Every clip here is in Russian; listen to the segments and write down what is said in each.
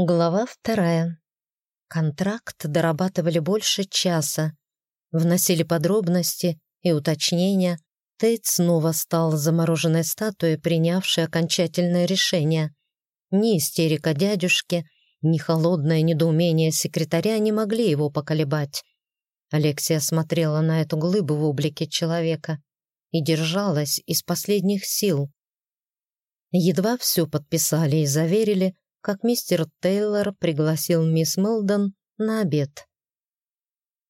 Глава вторая. Контракт дорабатывали больше часа. Вносили подробности и уточнения. Тейт снова стал замороженной статуей, принявшей окончательное решение. Ни истерика дядюшки, ни холодное недоумение секретаря не могли его поколебать. Алексия смотрела на эту глыбу в облике человека и держалась из последних сил. Едва все подписали и заверили, как мистер Тейлор пригласил мисс Мелдон на обед.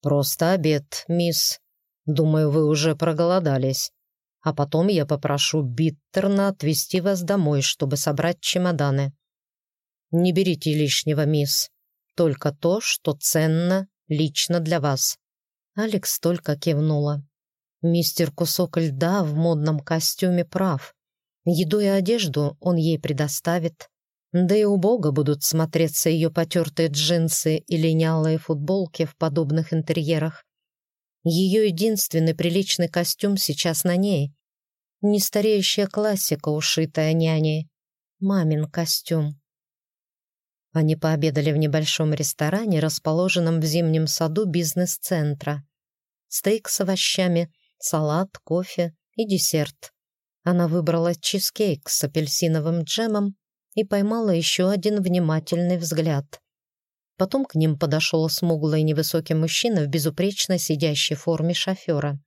«Просто обед, мисс. Думаю, вы уже проголодались. А потом я попрошу Биттерна отвезти вас домой, чтобы собрать чемоданы. Не берите лишнего, мисс. Только то, что ценно лично для вас». Алекс только кивнула. Мистер Кусок Льда в модном костюме прав. Еду и одежду он ей предоставит. Да и у Бога будут смотреться ее потертые джинсы и линялые футболки в подобных интерьерах. Ее единственный приличный костюм сейчас на ней. Нестареющая классика, ушитая няней. Мамин костюм. Они пообедали в небольшом ресторане, расположенном в зимнем саду бизнес-центра. Стейк с овощами, салат, кофе и десерт. Она выбрала чизкейк с апельсиновым джемом и поймала еще один внимательный взгляд. Потом к ним подошел смуглый невысокий мужчина в безупречно сидящей форме шофера.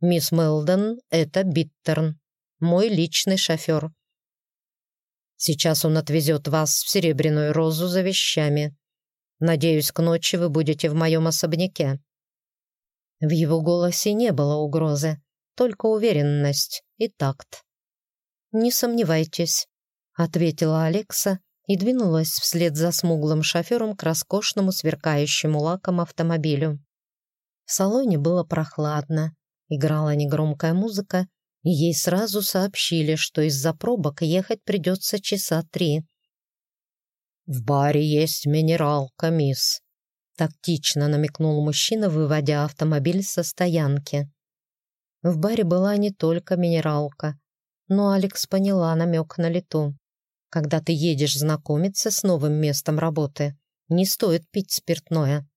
«Мисс Мелдон, это Биттерн, мой личный шофер. Сейчас он отвезет вас в Серебряную Розу за вещами. Надеюсь, к ночи вы будете в моем особняке». В его голосе не было угрозы, только уверенность и такт. «Не сомневайтесь, ответила Алекса и двинулась вслед за смуглым шофером к роскошному сверкающему лаком автомобилю. В салоне было прохладно, играла негромкая музыка, и ей сразу сообщили, что из-за пробок ехать придется часа три. «В баре есть минералка, мисс», — тактично намекнул мужчина, выводя автомобиль со стоянки. В баре была не только минералка, но Алекс поняла намек на лету. Когда ты едешь знакомиться с новым местом работы, не стоит пить спиртное.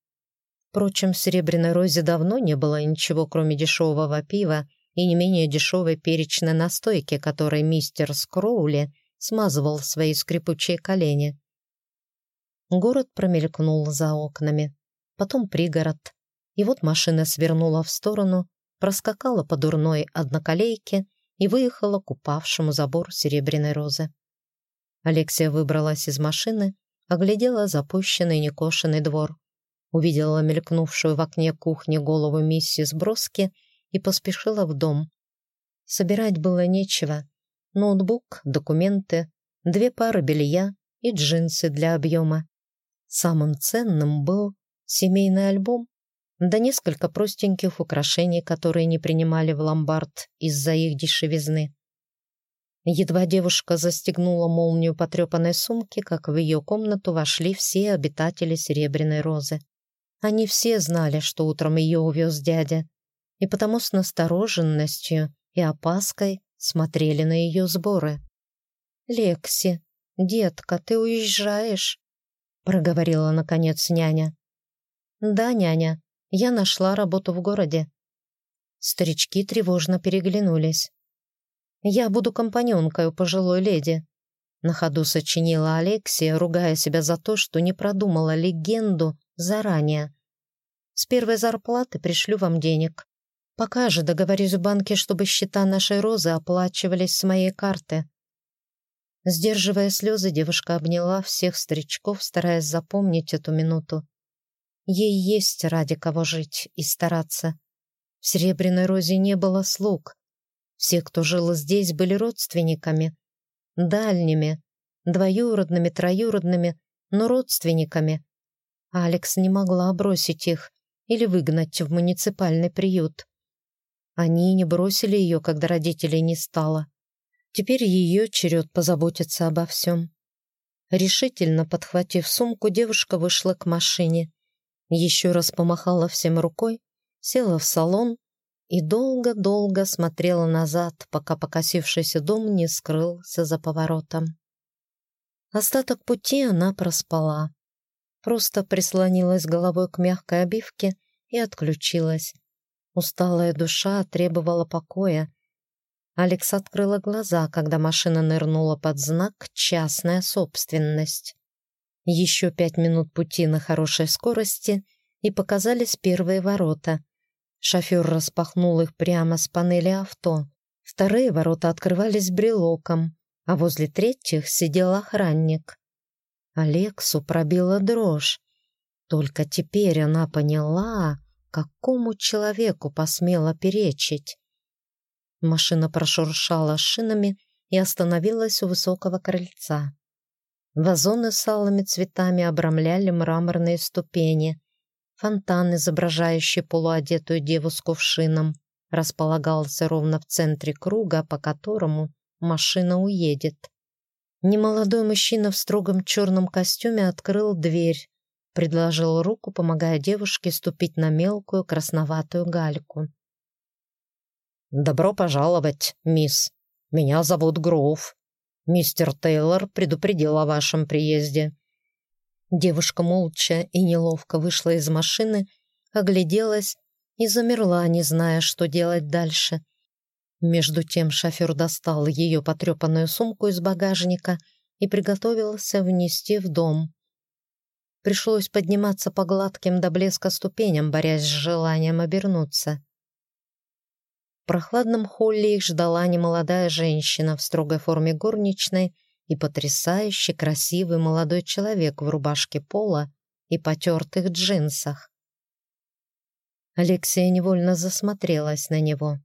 Впрочем, в Серебряной Розе давно не было ничего, кроме дешевого пива и не менее дешевой перечной настойки, которой мистер Скроули смазывал свои скрипучие колени. Город промелькнул за окнами, потом пригород, и вот машина свернула в сторону, проскакала по дурной одноколейке и выехала к упавшему забору Серебряной Розы. Алексия выбралась из машины, оглядела запущенный некошенный двор, увидела мелькнувшую в окне кухни голову миссис Броски и поспешила в дом. Собирать было нечего. Ноутбук, документы, две пары белья и джинсы для объема. Самым ценным был семейный альбом, да несколько простеньких украшений, которые не принимали в ломбард из-за их дешевизны. Едва девушка застегнула молнию потрепанной сумки, как в ее комнату вошли все обитатели Серебряной Розы. Они все знали, что утром ее увез дядя, и потому с настороженностью и опаской смотрели на ее сборы. «Лекси, детка, ты уезжаешь?» — проговорила, наконец, няня. «Да, няня, я нашла работу в городе». Старички тревожно переглянулись. «Я буду компаньонкой у пожилой леди», — на ходу сочинила Алексия, ругая себя за то, что не продумала легенду заранее. «С первой зарплаты пришлю вам денег. Пока же договорюсь в банке, чтобы счета нашей Розы оплачивались с моей карты». Сдерживая слезы, девушка обняла всех старичков, стараясь запомнить эту минуту. Ей есть ради кого жить и стараться. В Серебряной Розе не было слуг, все, кто жил здесь, были родственниками. Дальними, двоюродными, троюродными, но родственниками. Алекс не могла бросить их или выгнать в муниципальный приют. Они не бросили ее, когда родителей не стало. Теперь ее черед позаботиться обо всем. Решительно подхватив сумку, девушка вышла к машине. Еще раз помахала всем рукой, села в салон и долго-долго смотрела назад, пока покосившийся дом не скрылся за поворотом. Остаток пути она проспала. Просто прислонилась головой к мягкой обивке и отключилась. Усталая душа требовала покоя. Алекс открыла глаза, когда машина нырнула под знак «Частная собственность». Еще пять минут пути на хорошей скорости, и показались первые ворота. Шофер распахнул их прямо с панели авто. Вторые ворота открывались брелоком, а возле третьих сидел охранник. Алексу пробила дрожь. Только теперь она поняла, какому человеку посмела перечить. Машина прошуршала шинами и остановилась у высокого крыльца. Вазоны с алыми цветами обрамляли мраморные ступени. Фонтан, изображающий полуодетую деву с кувшином, располагался ровно в центре круга, по которому машина уедет. Немолодой мужчина в строгом черном костюме открыл дверь, предложил руку, помогая девушке ступить на мелкую красноватую гальку. «Добро пожаловать, мисс. Меня зовут Гроув. Мистер Тейлор предупредил о вашем приезде». Девушка молча и неловко вышла из машины, огляделась и замерла, не зная, что делать дальше. Между тем шофер достал ее потрепанную сумку из багажника и приготовился внести в дом. Пришлось подниматься по гладким до блеска ступеням, борясь с желанием обернуться. В прохладном холле их ждала немолодая женщина в строгой форме горничной и потрясающе красивый молодой человек в рубашке пола и потертых джинсах. Алексия невольно засмотрелась на него.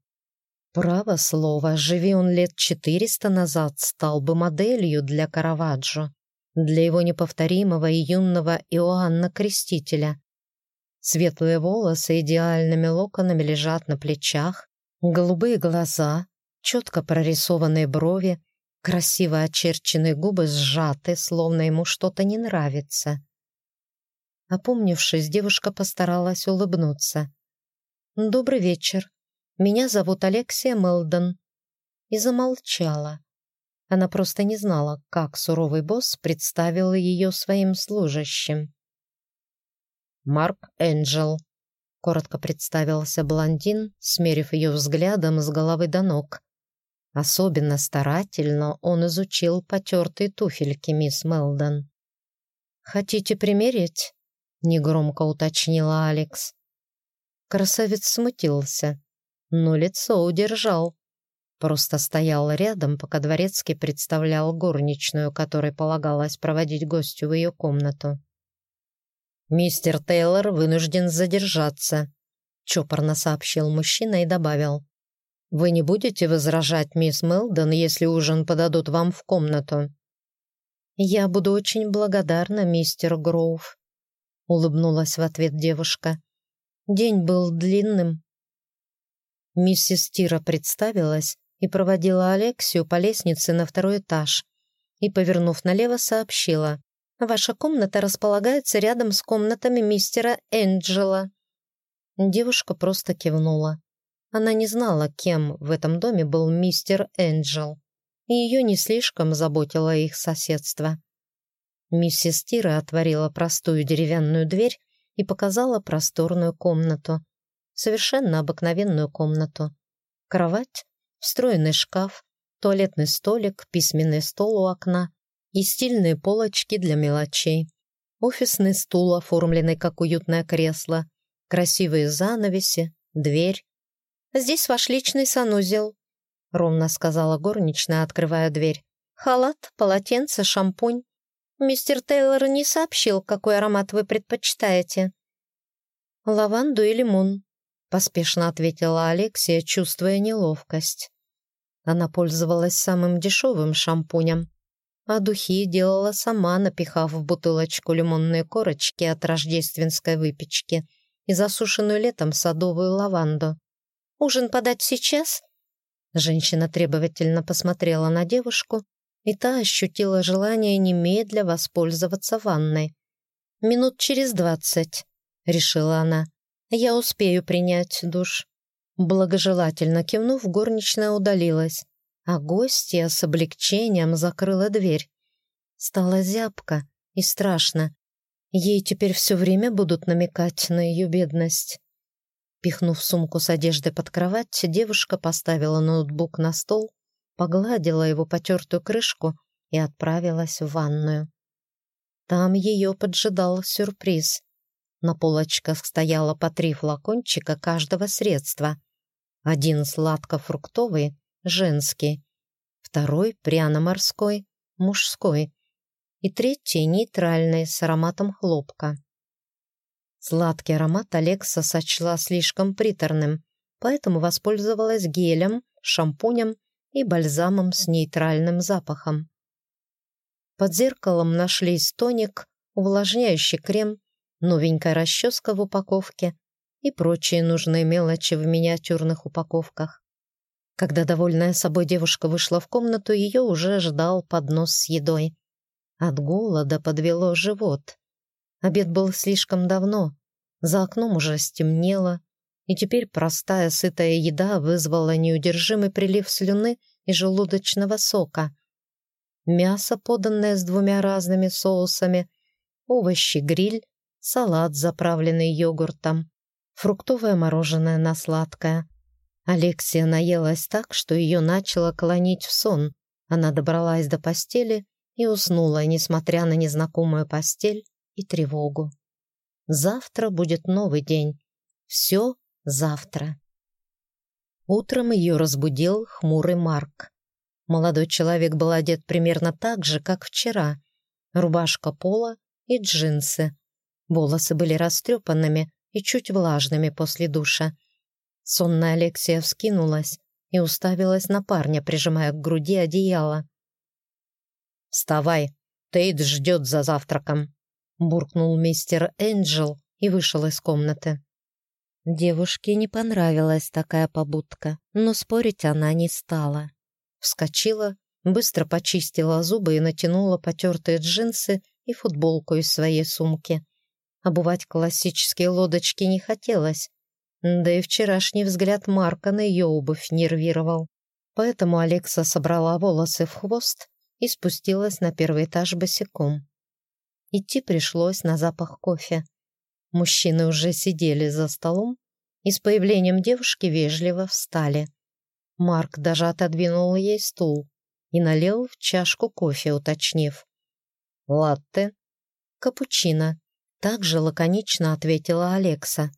Право слово, живи он лет четыреста назад, стал бы моделью для Караваджо для его неповторимого и юного Иоанна Крестителя. Светлые волосы идеальными локонами лежат на плечах, голубые глаза, четко прорисованные брови, красиво очерченные губы сжаты, словно ему что-то не нравится. Опомнившись, девушка постаралась улыбнуться. «Добрый вечер. Меня зовут Алексия Мелдон». И замолчала. Она просто не знала, как суровый босс представил ее своим служащим. «Марк Энджел», — коротко представился блондин, смерив ее взглядом с головы до ног. Особенно старательно он изучил потертые туфельки мисс Мелдон. «Хотите примерить?» — негромко уточнила Алекс. Красавец смутился, но лицо удержал. Просто стоял рядом, пока дворецкий представлял горничную, которой полагалось проводить гостю в ее комнату. «Мистер Тейлор вынужден задержаться», — чопорно сообщил мужчина и добавил. «Вы не будете возражать, мисс Мелдон, если ужин подадут вам в комнату?» «Я буду очень благодарна, мистер Гроув», — улыбнулась в ответ девушка. «День был длинным». Миссис Тира представилась, и проводила Алексию по лестнице на второй этаж и, повернув налево, сообщила. «Ваша комната располагается рядом с комнатами мистера Энджела». Девушка просто кивнула. Она не знала, кем в этом доме был мистер Энджел, и ее не слишком заботило их соседство. Миссис Тира отворила простую деревянную дверь и показала просторную комнату. Совершенно обыкновенную комнату. Кровать, встроенный шкаф, туалетный столик, письменный стол у окна и стильные полочки для мелочей. Офисный стул, оформленный как уютное кресло, красивые занавеси, дверь. «Здесь ваш личный санузел», — ровно сказала горничная, открывая дверь. «Халат, полотенце, шампунь. Мистер Тейлор не сообщил, какой аромат вы предпочитаете». «Лаванду и лимон», поспешно ответила Алексия, чувствуя неловкость. Она пользовалась самым дешевым шампунем, а духи делала сама, напихав в бутылочку лимонные корочки от рождественской выпечки и засушенную летом садовую лаванду. «Ужин подать сейчас?» Женщина требовательно посмотрела на девушку, и та ощутила желание немедля воспользоваться ванной. «Минут через двадцать», — решила она. Я успею принять душ». Благожелательно кивнув, горничная удалилась, а гостья с облегчением закрыла дверь. Стало зябко и страшно. Ей теперь все время будут намекать на ее бедность. Пихнув сумку с одеждой под кровать, девушка поставила ноутбук на стол, погладила его потертую крышку и отправилась в ванную. Там ее поджидал сюрприз. На полочках стояло по три флакончика каждого средства. Один сладко-фруктовый, женский, второй пряно-морской, мужской и третий нейтральный с ароматом хлопка. Сладкий аромат Алекса сочла слишком приторным, поэтому воспользовалась гелем, шампунем и бальзамом с нейтральным запахом. Под зеркалом нашлись тоник, увлажняющий крем, новенькая расческа в упаковке и прочие нужные мелочи в миниатюрных упаковках. Когда довольная собой девушка вышла в комнату, ее уже ждал поднос с едой. От голода подвело живот. Обед был слишком давно, за окном уже стемнело, и теперь простая сытая еда вызвала неудержимый прилив слюны и желудочного сока. Мясо, поданное с двумя разными соусами, овощи-гриль, салат, заправленный йогуртом, фруктовое мороженое на сладкое. Алексия наелась так, что ее начало клонить в сон. Она добралась до постели и уснула, несмотря на незнакомую постель и тревогу. Завтра будет новый день. Все завтра. Утром ее разбудил хмурый Марк. Молодой человек был одет примерно так же, как вчера. Рубашка пола и джинсы. Волосы были растрепанными и чуть влажными после душа. Сонная Алексия вскинулась и уставилась на парня, прижимая к груди одеяло. «Вставай, Тейт ждет за завтраком», — буркнул мистер Энджел и вышел из комнаты. Девушке не понравилась такая побудка, но спорить она не стала. Вскочила, быстро почистила зубы и натянула потертые джинсы и футболку из своей сумки. Обувать классические лодочки не хотелось, да и вчерашний взгляд Марка на ее обувь нервировал. Поэтому Алекса собрала волосы в хвост и спустилась на первый этаж босиком. Идти пришлось на запах кофе. Мужчины уже сидели за столом и с появлением девушки вежливо встали. Марк даже отодвинул ей стул и налил в чашку кофе, уточнив. «Латте?» «Капучино», — также лаконично ответила Алекса.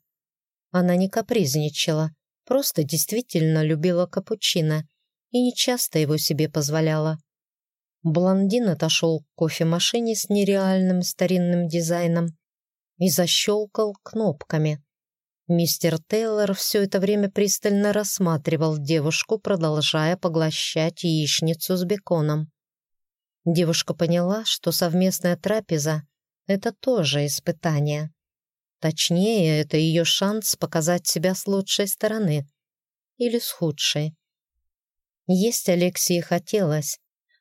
Она не капризничала, просто действительно любила капучино и нечасто его себе позволяла. Блондин отошел к кофемашине с нереальным старинным дизайном и защелкал кнопками. Мистер Тейлор все это время пристально рассматривал девушку, продолжая поглощать яичницу с беконом. Девушка поняла, что совместная трапеза — это тоже испытание. Точнее, это ее шанс показать себя с лучшей стороны. Или с худшей. Есть Алексии хотелось,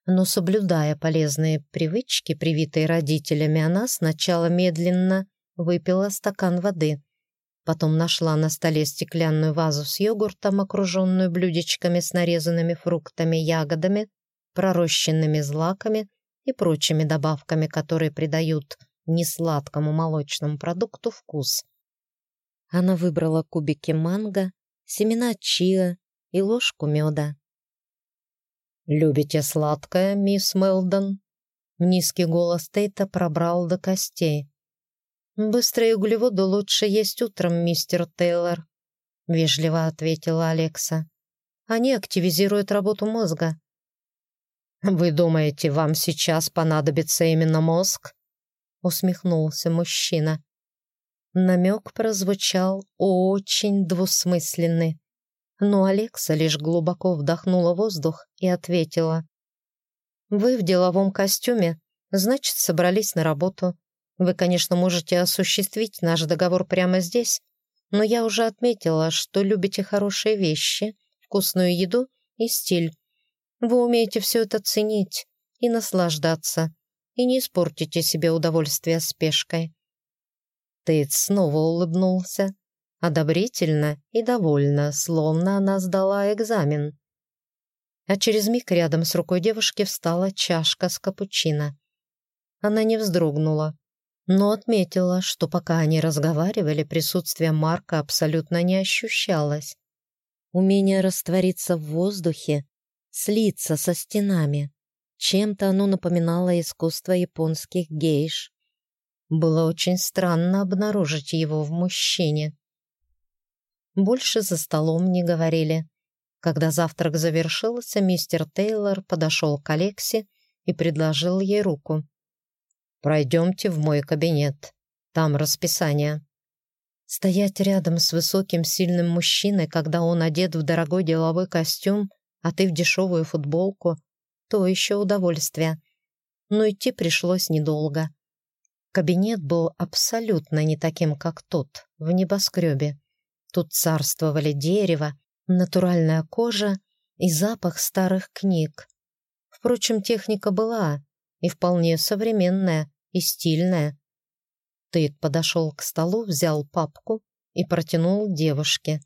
но, соблюдая полезные привычки, привитые родителями, она сначала медленно выпила стакан воды. Потом нашла на столе стеклянную вазу с йогуртом, окруженную блюдечками с нарезанными фруктами, ягодами, пророщенными злаками и прочими добавками, которые придают несладкому молочному продукту вкус. Она выбрала кубики манго, семена чиа и ложку меда. «Любите сладкое, мисс Мелдон?» Низкий голос Тейта пробрал до костей. «Быстрые углеводы лучше есть утром, мистер Тейлор», — вежливо ответила Алекса. «Они активизируют работу мозга». «Вы думаете, вам сейчас понадобится именно мозг?» усмехнулся мужчина. Намек прозвучал очень двусмысленный, но Алекса лишь глубоко вдохнула воздух и ответила. «Вы в деловом костюме, значит, собрались на работу. Вы, конечно, можете осуществить наш договор прямо здесь, но я уже отметила, что любите хорошие вещи, вкусную еду и стиль. Вы умеете все это ценить и наслаждаться и не испортите себе удовольствие спешкой». Тейт снова улыбнулся, одобрительно и довольно, словно она сдала экзамен. А через миг рядом с рукой девушки встала чашка с капучино. она не вздрогнула, но отметила, что пока они разговаривали, присутствие Марка абсолютно не ощущалось. Умение раствориться в воздухе, слиться со стенами. Чем-то оно напоминало искусство японских гейш. Было очень странно обнаружить его в мужчине. Больше за столом не говорили. Когда завтрак завершился, мистер Тейлор подошел к Алексе и предложил ей руку. «Пройдемте в мой кабинет. Там расписание». Стоять рядом с высоким сильным мужчиной, когда он одет в дорогой деловой костюм, а ты в дешевую футболку, то еще удовольствие. Но идти пришлось недолго. Кабинет был абсолютно не таким, как тот, в небоскребе. Тут царствовали дерево, натуральная кожа и запах старых книг. Впрочем, техника была и вполне современная и стильная. Тейт подошел к столу, взял папку и протянул девушке.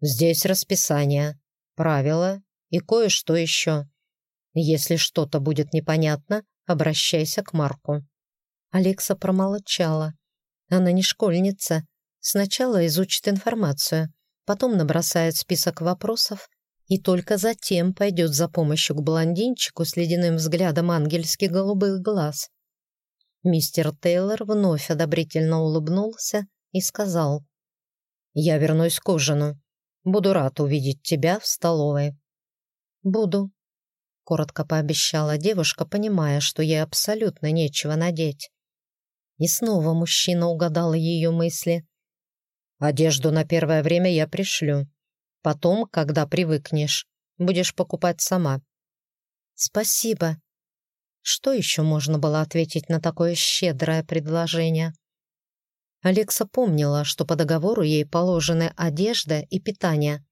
«Здесь расписание, правила и кое-что еще. Если что-то будет непонятно, обращайся к Марку». Алекса промолчала. Она не школьница. Сначала изучит информацию, потом набросает список вопросов и только затем пойдет за помощью к блондинчику с ледяным взглядом ангельских голубых глаз. Мистер Тейлор вновь одобрительно улыбнулся и сказал, «Я вернусь к ужину. Буду рад увидеть тебя в столовой». «Буду», — коротко пообещала девушка, понимая, что ей абсолютно нечего надеть. И снова мужчина угадал ее мысли. «Одежду на первое время я пришлю. Потом, когда привыкнешь, будешь покупать сама». «Спасибо», что еще можно было ответить на такое щедрое предложение? Алекса помнила, что по договору ей положены одежда и питание,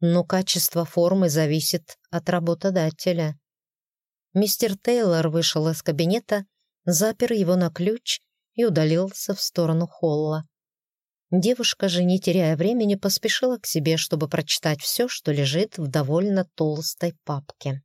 но качество формы зависит от работодателя. Мистер Тейлор вышел из кабинета, запер его на ключ и удалился в сторону холла. Девушка же, не теряя времени, поспешила к себе, чтобы прочитать все, что лежит в довольно толстой папке.